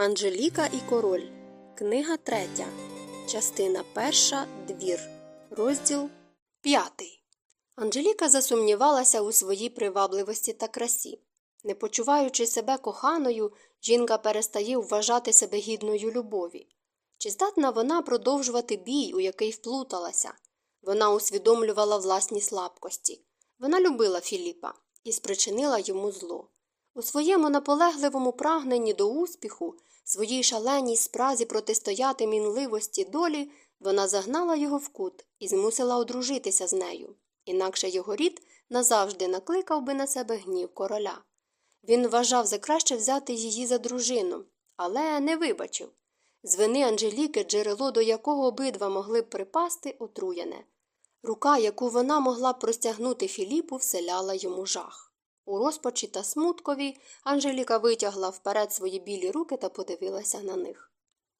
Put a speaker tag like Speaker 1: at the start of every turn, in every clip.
Speaker 1: Анжеліка і король. Книга третя. Частина перша. Двір. Розділ п'ятий. Анжеліка засумнівалася у своїй привабливості та красі. Не почуваючи себе коханою, жінка перестає вважати себе гідною любові. Чи здатна вона продовжувати бій, у який вплуталася? Вона усвідомлювала власні слабкості. Вона любила Філіпа і спричинила йому зло. У своєму наполегливому прагненні до успіху, своїй шаленій спразі протистояти мінливості долі, вона загнала його в кут і змусила одружитися з нею. Інакше його рід назавжди накликав би на себе гнів короля. Він вважав за краще взяти її за дружину, але не вибачив. З вини Анжеліки, джерело до якого обидва могли б припасти, отруєне. Рука, яку вона могла б простягнути Філіпу, вселяла йому жах. У розпачі та смуткові Анжеліка витягла вперед свої білі руки та подивилася на них.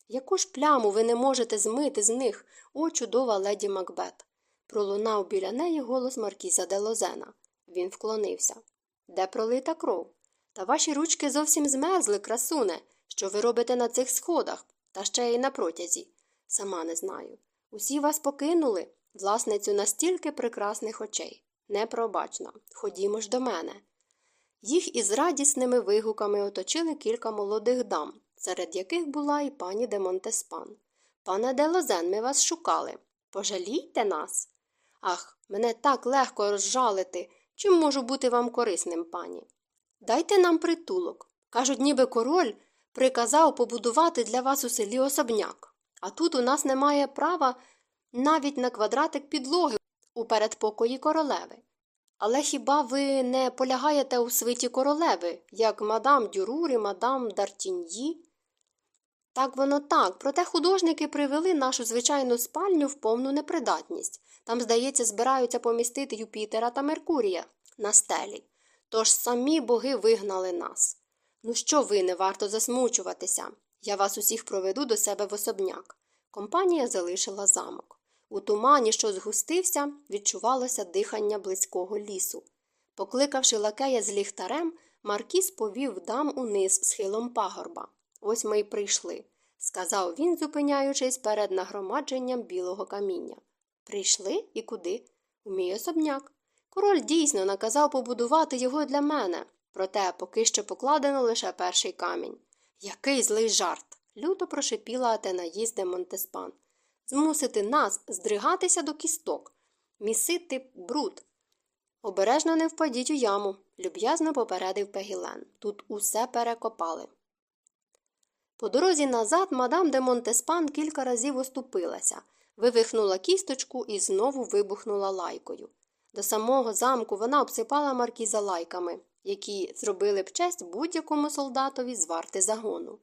Speaker 1: Яку ж пляму ви не можете змити з них, о чудова леді Макбет? Пролунав біля неї голос Маркіза де Лозена. Він вклонився. Де пролита кров? Та ваші ручки зовсім змерзли, красуне. Що ви робите на цих сходах, та ще й на протязі? Сама не знаю. Усі вас покинули, власницю настільки прекрасних очей. Непробачно. Ходімо ж до мене. Їх із радісними вигуками оточили кілька молодих дам, серед яких була і пані де Монтеспан. Пане де Лозен, ми вас шукали. Пожалійте нас. Ах, мене так легко розжалити. Чим можу бути вам корисним, пані? Дайте нам притулок. Кажуть, ніби король приказав побудувати для вас у селі особняк. А тут у нас немає права навіть на квадратик підлоги у передпокої королеви. Але хіба ви не полягаєте у свиті королеви, як мадам Дюрур і мадам Дартіньї? Так воно так, проте художники привели нашу звичайну спальню в повну непридатність. Там, здається, збираються помістити Юпітера та Меркурія на стелі. Тож самі боги вигнали нас. Ну що ви, не варто засмучуватися. Я вас усіх проведу до себе в особняк. Компанія залишила замок. У тумані, що згустився, відчувалося дихання близького лісу. Покликавши лакея з ліхтарем, Маркіс повів дам униз схилом пагорба. Ось ми й прийшли, сказав він, зупиняючись перед нагромадженням білого каміння. Прийшли і куди? У мій особняк. Король дійсно наказав побудувати його для мене, проте поки що покладено лише перший камінь. Який злий жарт! люто прошепіла Атенаїс Монтеспан змусити нас здригатися до кісток, місити бруд. Обережно не впадіть у яму, люб'язно попередив Пегілен. Тут усе перекопали. По дорозі назад мадам де Монтеспан кілька разів оступилася, вивихнула кісточку і знову вибухнула лайкою. До самого замку вона обсипала маркіза лайками, які зробили б честь будь-якому солдатові з варти загону.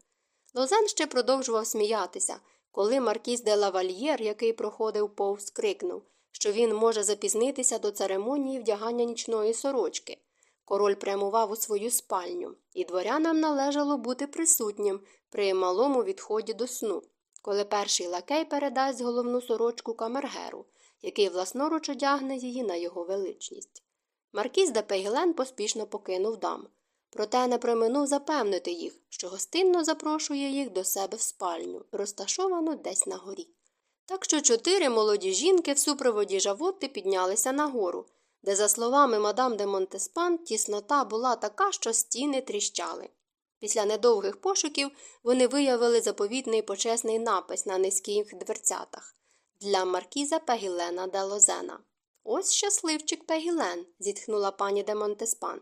Speaker 1: Лозен ще продовжував сміятися, коли маркіз де лавальєр, який проходив повз, крикнув, що він може запізнитися до церемонії вдягання нічної сорочки. Король прямував у свою спальню, і дворянам належало бути присутнім при малому відході до сну, коли перший лакей передасть головну сорочку камергеру, який власноруч одягне її на його величність. Маркіз де Пейглен поспішно покинув дам проте не проминув запевнити їх, що гостинно запрошує їх до себе в спальню, розташовану десь на горі. Так що чотири молоді жінки в супроводі жавотти піднялися нагору, де, за словами мадам де Монтеспан, тіснота була така, що стіни тріщали. Після недовгих пошуків вони виявили заповітний почесний напис на низьких дверцятах для маркіза Пегілена де Лозена. Ось щасливчик Пегілен, зітхнула пані де Монтеспан.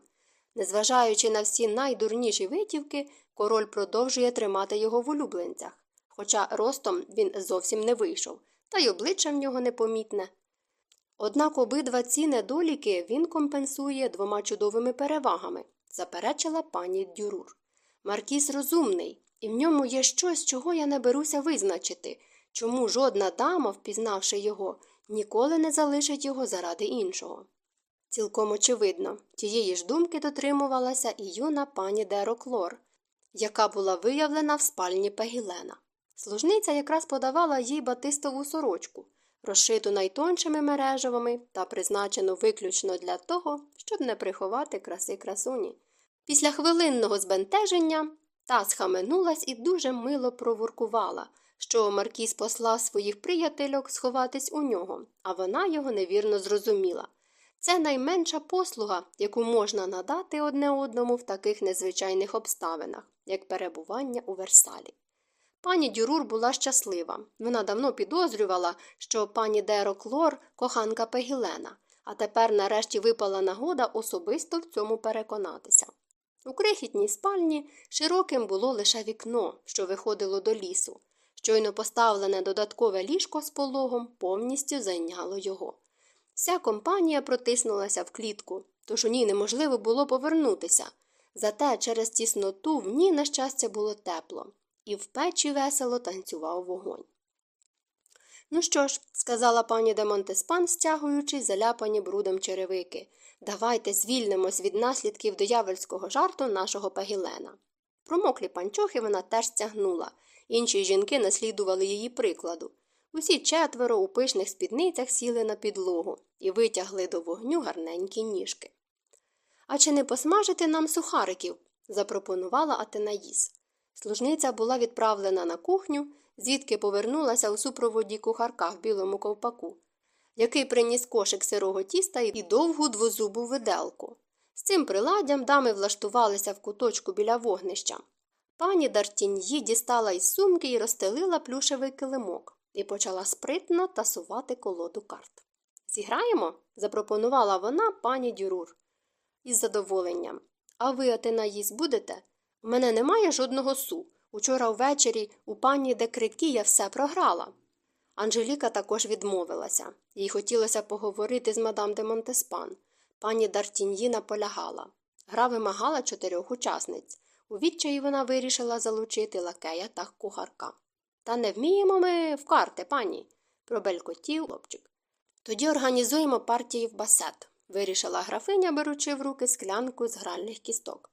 Speaker 1: Незважаючи на всі найдурніші витівки, король продовжує тримати його в улюбленцях, хоча ростом він зовсім не вийшов, та й обличчя в нього непомітне. Однак обидва ці недоліки він компенсує двома чудовими перевагами, заперечила пані Дюрур. Маркіс розумний, і в ньому є щось, чого я не беруся визначити, чому жодна дама, впізнавши його, ніколи не залишить його заради іншого. Цілком очевидно, тієї ж думки дотримувалася і юна пані Дероклор, яка була виявлена в спальні Пегілена. Служниця якраз подавала їй батистову сорочку, розшиту найтоншими мережевами та призначену виключно для того, щоб не приховати краси красуні. Після хвилинного збентеження Та схаменулась і дуже мило проворкувала, що Маркіз послав своїх приятельок сховатись у нього, а вона його невірно зрозуміла. Це найменша послуга, яку можна надати одне одному в таких незвичайних обставинах, як перебування у Версалі. Пані Дюрур була щаслива. Вона давно підозрювала, що пані Деро Клор коханка Пегілена, а тепер нарешті випала нагода особисто в цьому переконатися. У крихітній спальні широким було лише вікно, що виходило до лісу. Щойно поставлене додаткове ліжко з пологом повністю зайняло його. Вся компанія протиснулася в клітку, тож у ній неможливо було повернутися. Зате через тісноту в ній, на щастя, було тепло, і в печі весело танцював вогонь. Ну що ж, сказала пані де Монтеспан, стягуючи заляпані брудом черевики, давайте звільнимось від наслідків диявольського жарту нашого пагілена. Промоклі панчохи вона теж стягнула, інші жінки наслідували її прикладу. Усі четверо у пишних спідницях сіли на підлогу і витягли до вогню гарненькі ніжки. А чи не посмажити нам сухариків? запропонувала Атенаїс. Служниця була відправлена на кухню, звідки повернулася у супроводі кухарка в білому ковпаку, який приніс кошик сирого тіста і довгу двозубу виделку. З цим приладдям дами влаштувалися в куточку біля вогнища. Пані Дартін'ї дістала із сумки і розстелила плюшевий килимок і почала спритно тасувати колоду карт. Зіграємо? запропонувала вона пані Дюрур. Із задоволенням. А ви, Атенаїс, будете? У мене немає жодного су. Учора ввечері у пані Декрикі я все програла. Анжеліка також відмовилася. Їй хотілося поговорити з мадам де Монтеспан. Пані Дартіньї наполягала. Гра вимагала чотирьох учасниць. У відчаї вона вирішила залучити лакея та кухарка. Та не вміємо ми в карти, пані, пробелькотів хлопчик. Тоді організуємо партії в басет, вирішила графиня, беручи в руки склянку з гральних кісток.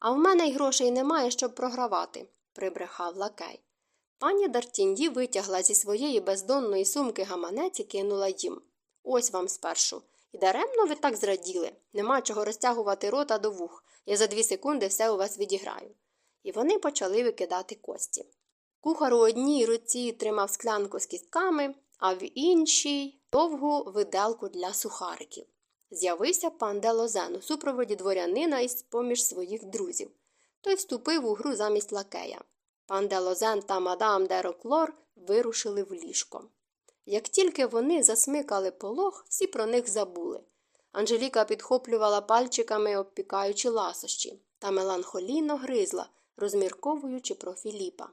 Speaker 1: А в мене й грошей немає, щоб програвати, прибрехав лакей. Пані Дартінді витягла зі своєї бездонної сумки гаманець і кинула їм. Ось вам спершу. І даремно ви так зраділи. Нема чого розтягувати рота до вух. Я за дві секунди все у вас відіграю. І вони почали викидати кості. Кухар у одній руці тримав склянку з кістками, а в іншій довгу виделку для сухариків. З'явився пан Делозен у супроводі дворянина із поміж своїх друзів. Той вступив у гру замість лакея. Пан Делозен та мадам Дероклор вирушили в ліжко. Як тільки вони засмикали полог, всі про них забули. Анжеліка підхоплювала пальчиками, обпікаючи ласощі, та меланхолійно гризла, розмірковуючи про Філіпа.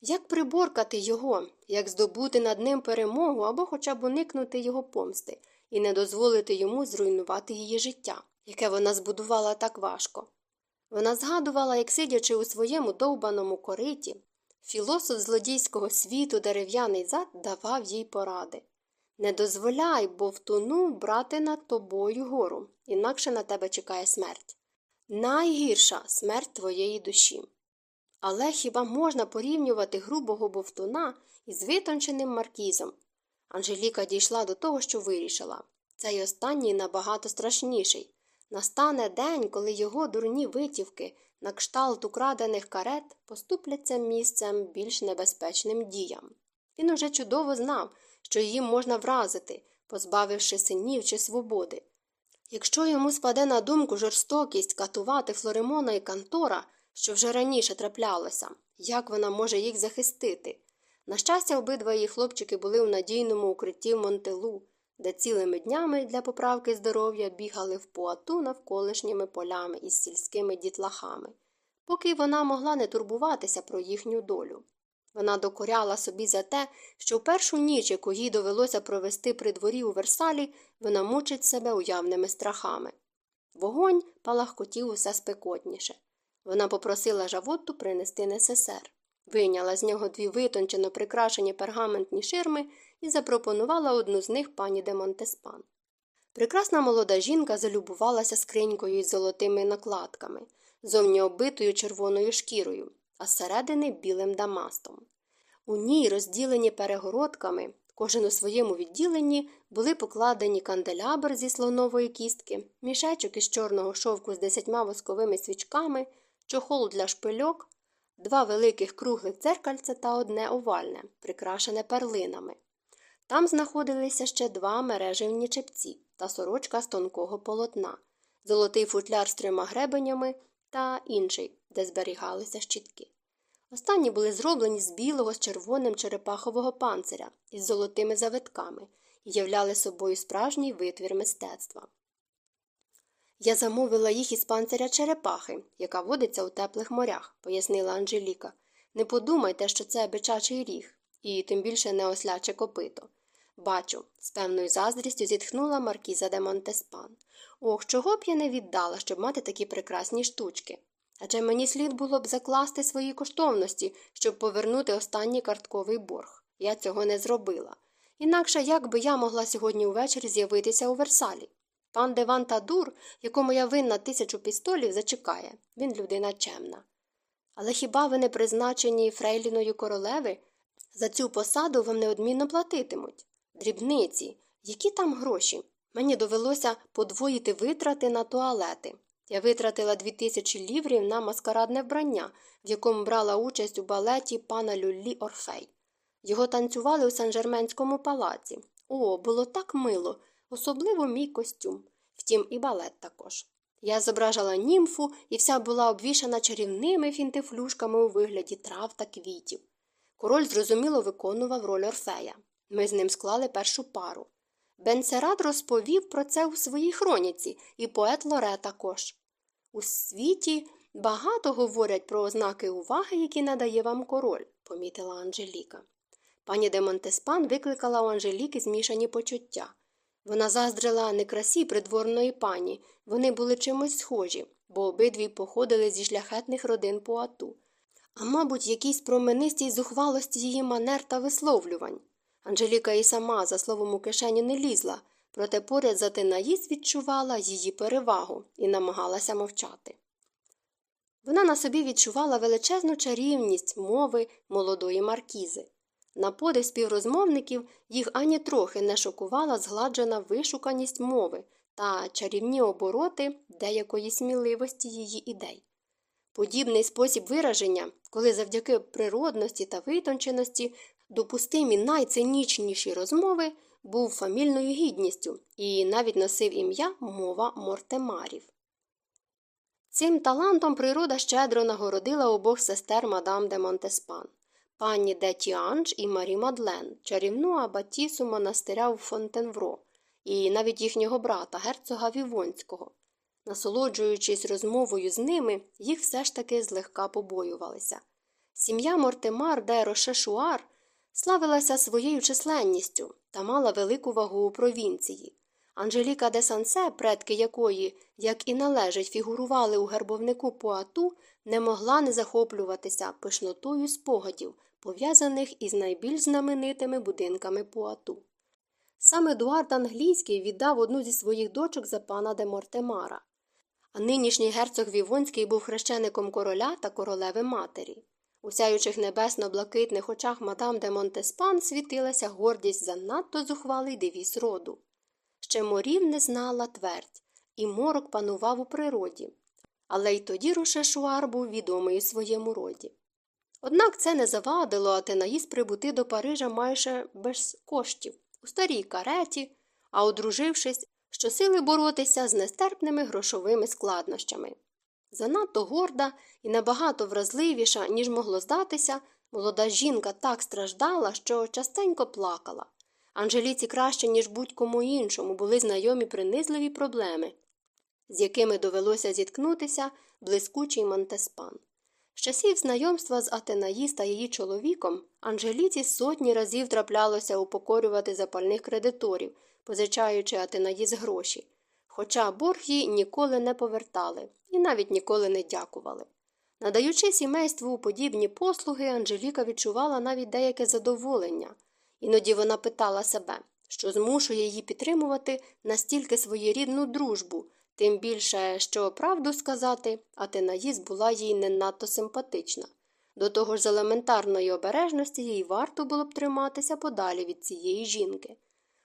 Speaker 1: Як приборкати його, як здобути над ним перемогу або хоча б уникнути його помсти і не дозволити йому зруйнувати її життя, яке вона збудувала так важко. Вона згадувала, як сидячи у своєму довбаному кориті, філософ злодійського світу дерев'яний зад давав їй поради Не дозволяй, бовтуну брати над тобою гору, інакше на тебе чекає смерть. Найгірша смерть твоєї душі. Але хіба можна порівнювати грубого бовтуна із витонченим маркізом? Анжеліка дійшла до того, що вирішила цей останній набагато страшніший. Настане день, коли його дурні витівки на кшталт украдених карет поступляться місцем більш небезпечним діям. Він уже чудово знав, що їм можна вразити, позбавивши синів чи свободи. Якщо йому спаде на думку жорстокість катувати Флоремона і Кантора, що вже раніше траплялося, як вона може їх захистити. На щастя, обидва її хлопчики були у надійному укритті в Монтелу, де цілими днями для поправки здоров'я бігали в пуату навколишніми полями із сільськими дітлахами, поки вона могла не турбуватися про їхню долю. Вона докоряла собі за те, що в першу ніч, яку їй довелося провести при дворі у Версалі, вона мучить себе уявними страхами. Вогонь палахкотів усе спекотніше. Вона попросила Жавотту принести несесер, вийняла з нього дві витончено прикрашені пергаментні ширми і запропонувала одну з них пані де Монтеспан. Прекрасна молода жінка залюбувалася скринькою із золотими накладками, зовні оббитою червоною шкірою, а зсередини білим дамастом. У ній, розділені перегородками, кожен у своєму відділенні були покладені канделябр зі слонової кістки, мішечок із чорного шовку з десятьма восковими свічками, чохол для шпильок, два великих круглих дзеркальця та одне овальне, прикрашене перлинами. Там знаходилися ще два мережевні чепці та сорочка з тонкого полотна, золотий футляр з трьома гребенями та інший, де зберігалися щітки. Останні були зроблені з білого з червоним черепахового панциря із золотими завитками і являли собою справжній витвір мистецтва. Я замовила їх із панциря черепахи, яка водиться у теплих морях, пояснила Анжеліка. Не подумайте, що це бичачий ріг, і тим більше не осляче копито. Бачу, з певною заздрістю зітхнула Маркіза де Монтеспан. Ох, чого б я не віддала, щоб мати такі прекрасні штучки. Адже мені слід було б закласти свої коштовності, щоб повернути останній картковий борг. Я цього не зробила. Інакше як би я могла сьогодні увечері з'явитися у Версалі? Пан Деван Тадур, якому я винна тисячу пістолів, зачекає він людина чемна. Але хіба ви не призначені Фрейліною королеви? За цю посаду вам неодмінно платитимуть. Дрібниці, які там гроші? Мені довелося подвоїти витрати на туалети. Я витратила дві тисячі ліврів на маскарадне вбрання, в якому брала участь у балеті пана Люллі Орфей. Його танцювали у Сен-Жерменському палаці. О, було так мило, особливо мій костюм. Втім, і балет також. Я зображала німфу і вся була обвішана чарівними фінтифлюшками у вигляді трав та квітів. Король зрозуміло виконував роль Орфея. Ми з ним склали першу пару. Бенсерат розповів про це у своїй хроніці, і поет Лоре також. У світі багато говорять про ознаки уваги, які надає вам король, помітила Анжеліка. Пані де Монтеспан викликала у Анжеліки змішані почуття. Вона заздрила не красі придворної пані, вони були чимось схожі, бо обидві походили зі шляхетних родин Пуату. А мабуть, якійсь променистій зухвалості її манер та висловлювань. Анжеліка і сама, за словом у кишеню, не лізла, проте поряд за Тенаїс відчувала її перевагу і намагалася мовчати. Вона на собі відчувала величезну чарівність мови молодої маркізи. На подив співрозмовників їх ані трохи не шокувала згладжена вишуканість мови та чарівні обороти деякої сміливості її ідей. Подібний спосіб вираження, коли завдяки природності та витонченості допустимі найцинічніші розмови, був фамільною гідністю і навіть носив ім'я мова Мортемарів. Цим талантом природа щедро нагородила обох сестер мадам де Монтеспан пані де Тіанж і Марі Мадлен, чарівну абатісу монастиря у Фонтенвро, і навіть їхнього брата, герцога Вівонського. Насолоджуючись розмовою з ними, їх все ж таки злегка побоювалися. Сім'я Мортемар де Рошешуар славилася своєю численністю та мала велику вагу у провінції. Анжеліка де Сансе, предки якої, як і належить, фігурували у гербовнику Пуату, не могла не захоплюватися пишнотою спогадів, пов'язаних із найбільш знаменитими будинками Пуату. Сам Едуард Англійський віддав одну зі своїх дочок за пана де Мортемара, а нинішній герцог Вівонський був хрещеником короля та королеви матері. У сяючих небесно-блакитних очах мадам де Монтеспан світилася гордість за надто зухвалий девіз роду. Ще морів не знала твердь, і морок панував у природі, але й тоді Рошешуар був відомий у своєму роді. Однак це не завадило Атенаїс прибути до Парижа майже без коштів, у старій кареті, а одружившись, щосили боротися з нестерпними грошовими складнощами. Занадто горда і набагато вразливіша, ніж могло здатися, молода жінка так страждала, що частенько плакала. Анжеліці краще, ніж будь-кому іншому, були знайомі принизливі проблеми, з якими довелося зіткнутися блискучий Монтеспан. З часів знайомства з Атенаїс та її чоловіком Анжеліці сотні разів траплялося упокорювати запальних кредиторів, позичаючи Атенаїс гроші, хоча борг їй ніколи не повертали і навіть ніколи не дякували. Надаючи сімейству подібні послуги, Анжеліка відчувала навіть деяке задоволення. Іноді вона питала себе, що змушує її підтримувати настільки своєрідну дружбу, тим більше, що правду сказати, Атенаїс була їй не надто симпатична. До того ж, з елементарної обережності їй варто було б триматися подалі від цієї жінки.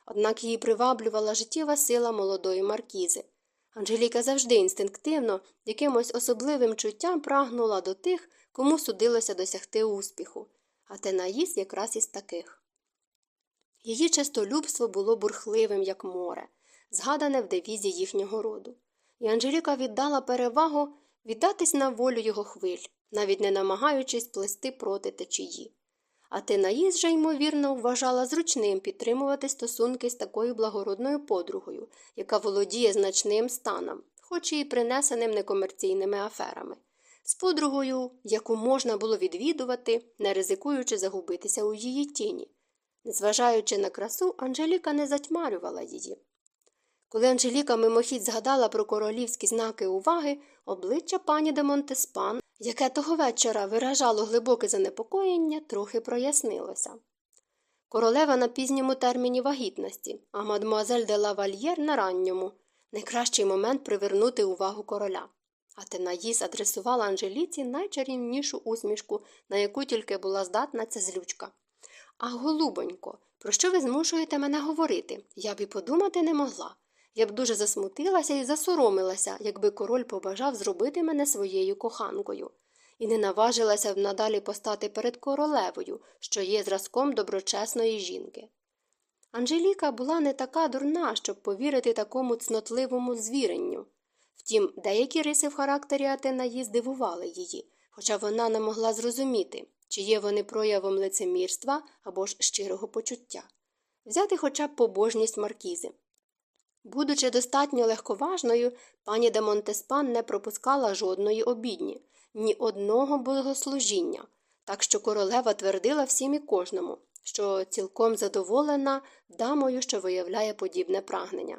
Speaker 1: Однак її приваблювала життєва сила молодої маркізи. Анжеліка завжди інстинктивно, якимось особливим чуттям прагнула до тих, кому судилося досягти успіху, а Тенаїс якраз із таких. Її чистолюбство було бурхливим, як море, згадане в девізі їхнього роду, і Анжеліка віддала перевагу віддатись на волю його хвиль, навіть не намагаючись плести проти течії. А Тенаїс же, ймовірно, вважала зручним підтримувати стосунки з такою благородною подругою, яка володіє значним станом, хоч і принесеним некомерційними аферами, з подругою, яку можна було відвідувати, не ризикуючи загубитися у її тіні. Незважаючи на красу, Анжеліка не затьмарювала її. Коли Анжеліка мимохідь згадала про королівські знаки уваги, обличчя пані де Монтеспан, яке того вечора виражало глибоке занепокоєння, трохи прояснилося. Королева на пізньому терміні вагітності, а мадмуазель де лавальєр на ранньому найкращий момент привернути увагу короля. А Тенаїс адресувала Анжеліці найчарівнішу усмішку, на яку тільки була здатна ця злючка. А, голубонько, про що ви змушуєте мене говорити? Я б і подумати не могла. Я б дуже засмутилася і засоромилася, якби король побажав зробити мене своєю коханкою, і не наважилася б надалі постати перед королевою, що є зразком доброчесної жінки. Анжеліка була не така дурна, щоб повірити такому цнотливому звіренню. Втім, деякі риси в характері Атенаї здивували її, хоча вона не могла зрозуміти, чи є вони проявом лицемірства або ж щирого почуття. Взяти хоча б побожність маркізи. Будучи достатньо легковажною, пані де Монтеспан не пропускала жодної обідні, ні одного богослужіння, так що королева твердила всім і кожному, що цілком задоволена дамою, що виявляє подібне прагнення.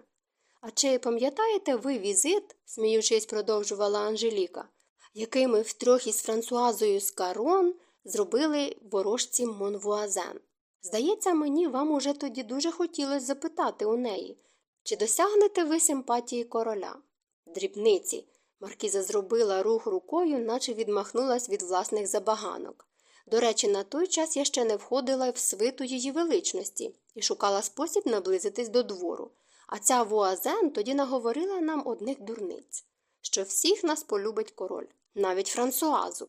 Speaker 1: А чи пам'ятаєте ви візит, сміючись, продовжувала Анжеліка, який ми втрьох із Франсуазою Скарон зробили ворожці Монвуазен? Здається, мені вам уже тоді дуже хотілося запитати у неї, чи досягнете ви симпатії короля? Дрібниці. Маркіза зробила рух рукою, наче відмахнулась від власних забаганок. До речі, на той час я ще не входила в свиту її величності і шукала спосіб наблизитись до двору. А ця вуазен тоді наговорила нам одних дурниць, що всіх нас полюбить король, навіть Франсуазу.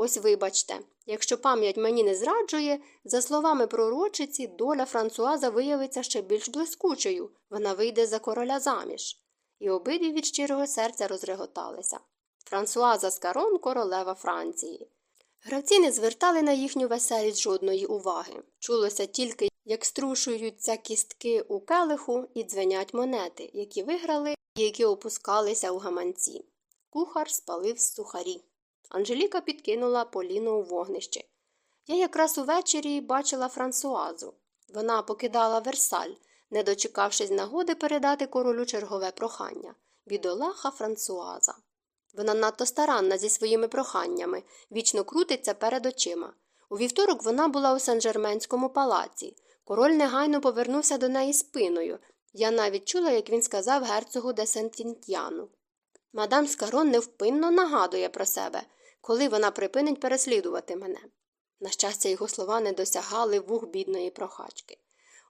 Speaker 1: Ось вибачте, якщо пам'ять мені не зраджує, за словами пророчиці, доля Франсуаза виявиться ще більш блискучою, вона вийде за короля заміж. І обидві від щирого серця розреготалися. Франсуаза Скарон королева Франції. Гравці не звертали на їхню веселість жодної уваги. Чулося тільки, як струшуються кістки у келиху і дзвенять монети, які виграли і які опускалися у гаманці. Кухар спалив сухарі. Анжеліка підкинула Поліну у вогнище. Я якраз увечері бачила Франсуазу. Вона покидала Версаль, не дочекавшись нагоди передати королю чергове прохання бідолаха Франсуаза. Вона надто старанна зі своїми проханнями, вічно крутиться перед очима. У вівторок вона була у Сен-Жерменському палаці. Король негайно повернувся до неї спиною. Я навіть чула, як він сказав герцогу де Сентінтьяну. Мадам Скарон невпинно нагадує про себе, коли вона припинить переслідувати мене. На щастя, його слова не досягали вух бідної прохачки.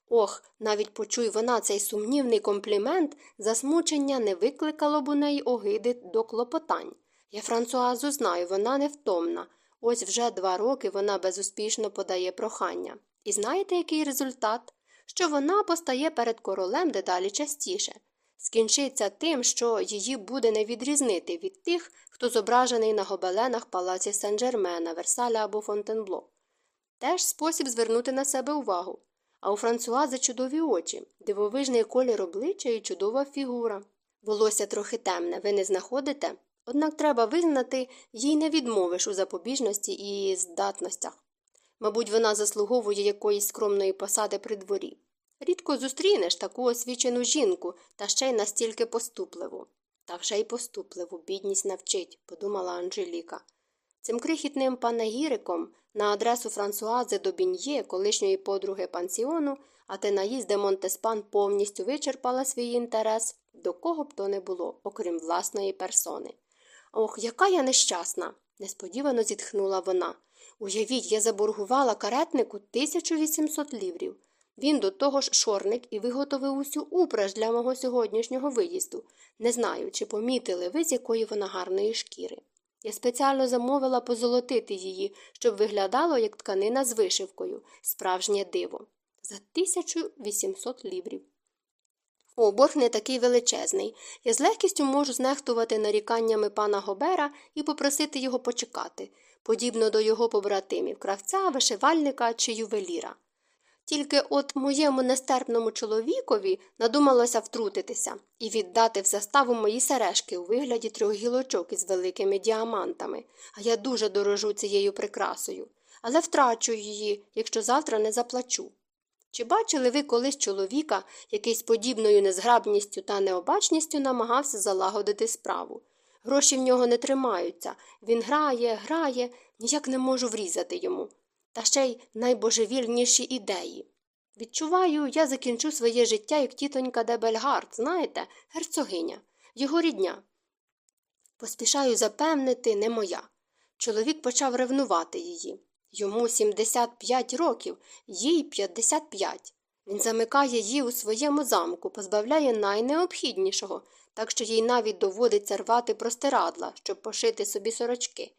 Speaker 1: Ох, навіть почуй вона цей сумнівний комплімент, засмучення не викликало б у неї огиди до клопотань. Я Франсуазу знаю, вона невтомна. Ось вже два роки вона безуспішно подає прохання. І знаєте, який результат? Що вона постає перед королем дедалі частіше. Скінчиться тим, що її буде не відрізнити від тих, хто зображений на гобеленах палаці Сен-Жермена, Версаля або Фонтенбло. Теж спосіб звернути на себе увагу. А у Франсуази чудові очі, дивовижний колір обличчя і чудова фігура. Волосся трохи темне, ви не знаходите? Однак треба визнати, їй не відмовиш у запобіжності і здатностях. Мабуть, вона заслуговує якоїсь скромної посади при дворі. Рідко зустрінеш таку освічену жінку, та ще й настільки поступливу. Та вже й поступливу бідність навчить, подумала Анжеліка. Цим крихітним панегіриком на адресу Франсуази до Бін'є, колишньої подруги пансіону, Атенаїс де Монтеспан повністю вичерпала свій інтерес, до кого б то не було, окрім власної персони. Ох, яка я нещасна, несподівано зітхнула вона. Уявіть, я заборгувала каретнику 1800 ліврів. Він до того ж шорник і виготовив усю упраж для мого сьогоднішнього виїзду. Не знаю, чи помітили ви, з якої вона гарної шкіри. Я спеціально замовила позолотити її, щоб виглядало як тканина з вишивкою, справжнє диво. За 1800 ліврів. О, борг не такий величезний. Я з легкістю можу знехтувати наріканнями пана Гобера і попросити його почекати, подібно до його побратимів кравця, вишивальника чи ювеліра. Тільки от моєму нестерпному чоловікові надумалося втрутитися і віддати в заставу мої сережки у вигляді трьох гілочок із великими діамантами, а я дуже дорожу цією прикрасою, але втрачу її, якщо завтра не заплачу. Чи бачили ви колись чоловіка, який з подібною незграбністю та необачністю намагався залагодити справу? Гроші в нього не тримаються, він грає, грає, ніяк не можу врізати йому. Та ще й найбожевільніші ідеї. Відчуваю, я закінчу своє життя, як тітонька Дебельгард, знаєте, герцогиня, його рідня. Поспішаю запевнити, не моя. Чоловік почав ревнувати її. Йому 75 років, їй 55. Він замикає її у своєму замку, позбавляє найнеобхіднішого, так що їй навіть доводиться рвати простирадла, щоб пошити собі сорочки.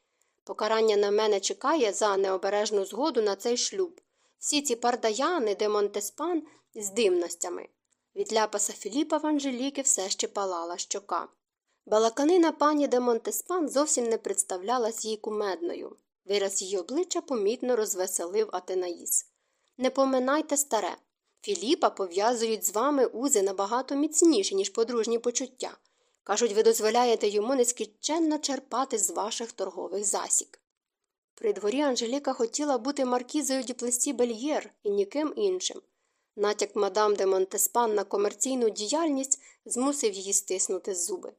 Speaker 1: Покарання на мене чекає за необережну згоду на цей шлюб. Всі ці пардаяни, де Монтеспан з димностями. Від ляпаса Філіпа в Анжеліки все ще палала щока. Балаканина пані де Монтеспан зовсім не представлялась їй кумедною. Вираз її обличчя помітно розвеселив Атенаїс. Не поминайте старе. Філіпа пов'язують з вами узи набагато міцніші, ніж подружні почуття. Кажуть, ви дозволяєте йому нескінченно черпати з ваших торгових засік. При дворі Анжеліка хотіла бути маркізою Діплесі Бельєр і ніким іншим. Натяк мадам де Монтеспан на комерційну діяльність змусив її стиснути зуби.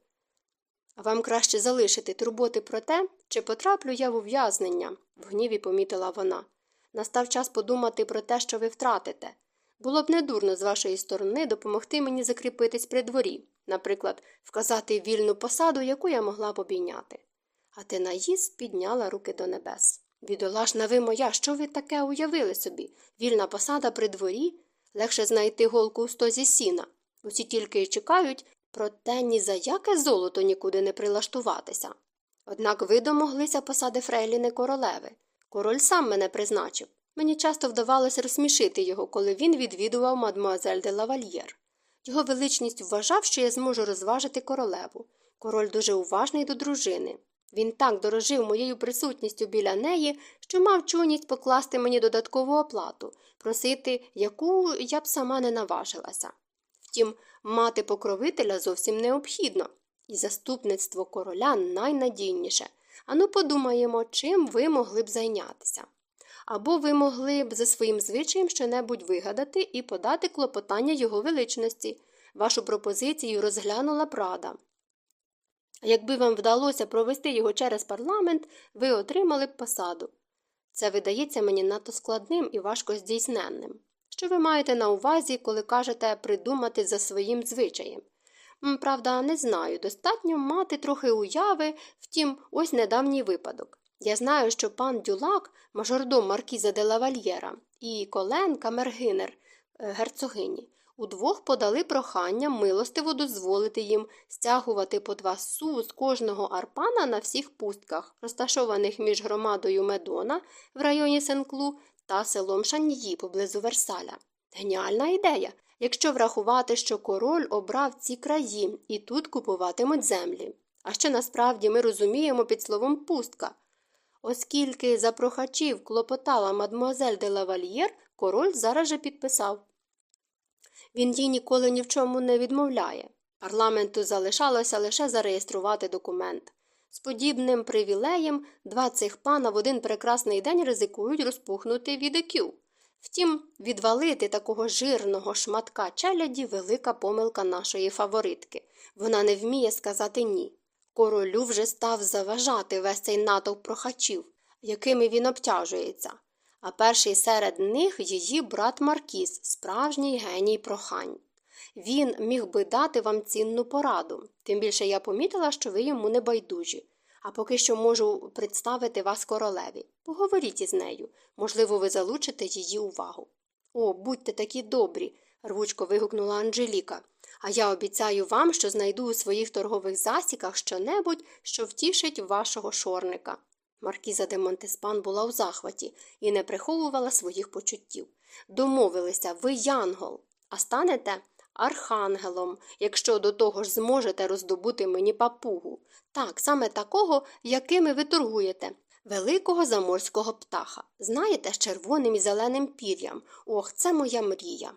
Speaker 1: Вам краще залишити турботи про те, чи потраплю я в ув'язнення, в гніві помітила вона. Настав час подумати про те, що ви втратите. Було б недурно з вашої сторони допомогти мені закріпитись при дворі, наприклад, вказати вільну посаду, яку я могла б обійняти. А Тенаїс підняла руки до небес. Бідолашна ви моя, що ви таке уявили собі? Вільна посада при дворі? Легше знайти голку у стозі сіна. Усі тільки й чекають, проте ні за яке золото нікуди не прилаштуватися. Однак ви домоглися посади Фрейліни королеви. Король сам мене призначив. Мені часто вдавалося розсмішити його, коли він відвідував мадмуазель де лавальєр. Його величність вважав, що я зможу розважити королеву. Король дуже уважний до дружини. Він так дорожив моєю присутністю біля неї, що мав чуність покласти мені додаткову оплату, просити, яку я б сама не наважилася. Втім, мати покровителя зовсім необхідно, і заступництво короля найнадійніше. Ану подумаємо, чим ви могли б зайнятися. Або ви могли б за своїм звичаєм щонебудь вигадати і подати клопотання його величності. Вашу пропозицію розглянула Прада. Якби вам вдалося провести його через парламент, ви отримали б посаду. Це видається мені надто складним і важко здійсненним. Що ви маєте на увазі, коли кажете придумати за своїм звичаєм? Правда, не знаю, достатньо мати трохи уяви, втім, ось недавній випадок. Я знаю, що пан Дюлак, мажордом маркіза де лавальєра, і Колен Камергинер, герцогині, удвох подали прохання милостиво дозволити їм стягувати по два су з кожного арпана на всіх пустках, розташованих між громадою Медона в районі Сенклу та селом Шаньї поблизу Версаля. Геніальна ідея, якщо врахувати, що король обрав ці краї і тут купуватимуть землі. А ще насправді ми розуміємо під словом пустка. Оскільки за прохачів клопотала мадмуазель де лавальєр, король зараз же підписав. Він їй ніколи ні в чому не відмовляє. Парламенту залишалося лише зареєструвати документ. З подібним привілеєм два цих пана в один прекрасний день ризикують розпухнути від екю. Втім, відвалити такого жирного шматка челяді велика помилка нашої фаворитки. Вона не вміє сказати ні. Королю вже став заважати весь цей натовп прохачів, якими він обтяжується, а перший серед них її брат Маркіз, справжній геній прохань. Він міг би дати вам цінну пораду, тим більше я помітила, що ви йому не байдужі. А поки що можу представити вас королеві. Поговоріть із нею, можливо, ви залучите її увагу. О, будьте такі добрі. рвучко вигукнула Анжеліка. А я обіцяю вам, що знайду у своїх торгових засіках щонебудь, що втішить вашого шорника. Маркіза де Монтеспан була у захваті і не приховувала своїх почуттів. Домовилися, ви янгол, а станете архангелом, якщо до того ж зможете роздобути мені папугу. Так, саме такого, якими ви торгуєте. Великого заморського птаха. Знаєте, з червоним і зеленим пір'ям. Ох, це моя мрія.